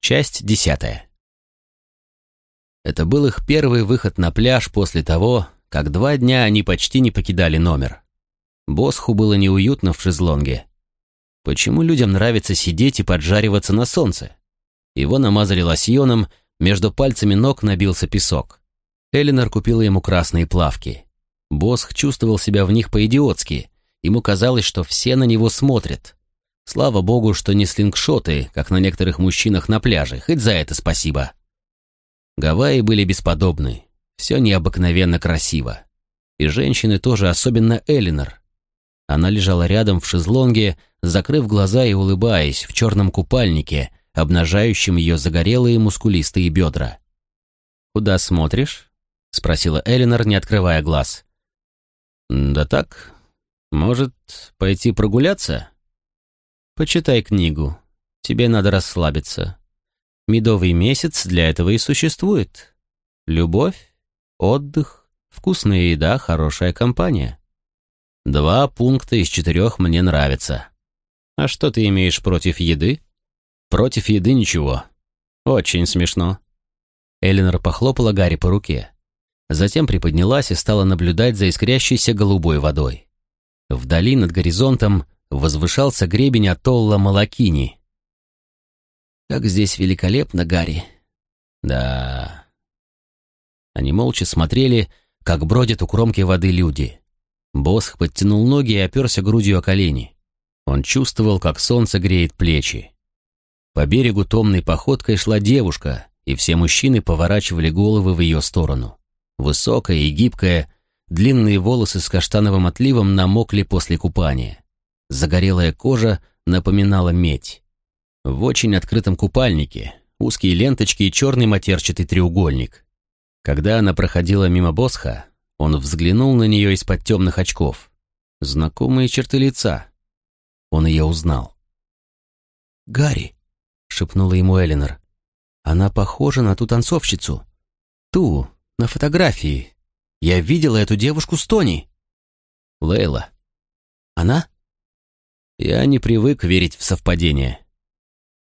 Часть десятая. Это был их первый выход на пляж после того, как два дня они почти не покидали номер. Босху было неуютно в шезлонге. Почему людям нравится сидеть и поджариваться на солнце? Его намазали лосьоном, между пальцами ног набился песок. Элинор купила ему красные плавки. Босх чувствовал себя в них по-идиотски. Ему казалось, что все на него смотрят. Слава богу, что не слингшоты, как на некоторых мужчинах на пляже, хоть за это спасибо. Гавайи были бесподобны, все необыкновенно красиво. И женщины тоже, особенно Элинор. Она лежала рядом в шезлонге, закрыв глаза и улыбаясь в черном купальнике, обнажающем ее загорелые мускулистые бедра. «Куда смотришь?» — спросила Элинор, не открывая глаз. «Да так. Может, пойти прогуляться?» «Почитай книгу. Тебе надо расслабиться. Медовый месяц для этого и существует. Любовь, отдых, вкусная еда, хорошая компания. Два пункта из четырех мне нравятся. А что ты имеешь против еды? Против еды ничего. Очень смешно. Эленор похлопала Гарри по руке. Затем приподнялась и стала наблюдать за искрящейся голубой водой. Вдали над горизонтом возвышался гребень атолла Малакини. «Как здесь великолепно, Гарри!» «Да...» Они молча смотрели, как бродят у кромки воды люди. Босх подтянул ноги и оперся грудью о колени. Он чувствовал, как солнце греет плечи. По берегу томной походкой шла девушка, и все мужчины поворачивали головы в ее сторону. Высокая и гибкая, длинные волосы с каштановым отливом намокли после купания. Загорелая кожа напоминала медь. В очень открытом купальнике, узкие ленточки и черный матерчатый треугольник. Когда она проходила мимо Босха, он взглянул на нее из-под темных очков. Знакомые черты лица. Он ее узнал. «Гарри», — шепнула ему Элинор, — «она похожа на ту танцовщицу. Ту, на фотографии. Я видела эту девушку с Тони». «Лейла». «Она?» Я не привык верить в совпадения.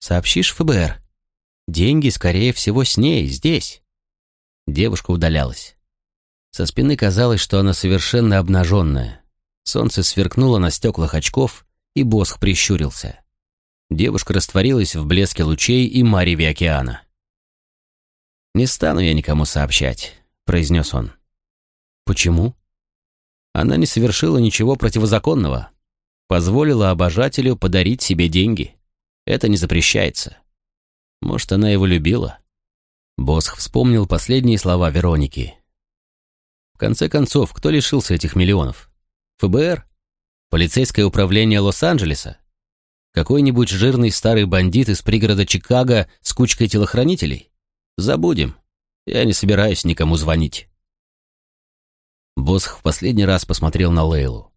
Сообщишь ФБР? Деньги, скорее всего, с ней, здесь. Девушка удалялась. Со спины казалось, что она совершенно обнаженная. Солнце сверкнуло на стеклах очков, и Босх прищурился. Девушка растворилась в блеске лучей и мареве океана. «Не стану я никому сообщать», — произнес он. «Почему?» Она не совершила ничего противозаконного позволила обожателю подарить себе деньги. Это не запрещается. Может, она его любила? Босх вспомнил последние слова Вероники. В конце концов, кто лишился этих миллионов? ФБР? Полицейское управление Лос-Анджелеса? Какой-нибудь жирный старый бандит из пригорода Чикаго с кучкой телохранителей? Забудем. Я не собираюсь никому звонить. Босх в последний раз посмотрел на Лейлу.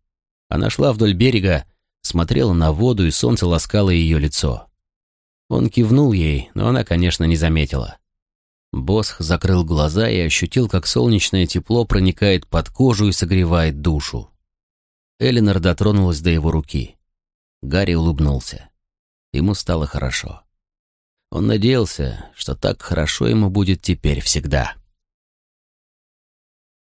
Она шла вдоль берега, смотрела на воду, и солнце ласкало ее лицо. Он кивнул ей, но она, конечно, не заметила. Босх закрыл глаза и ощутил, как солнечное тепло проникает под кожу и согревает душу. Элинор дотронулась до его руки. Гарри улыбнулся. Ему стало хорошо. Он надеялся, что так хорошо ему будет теперь всегда.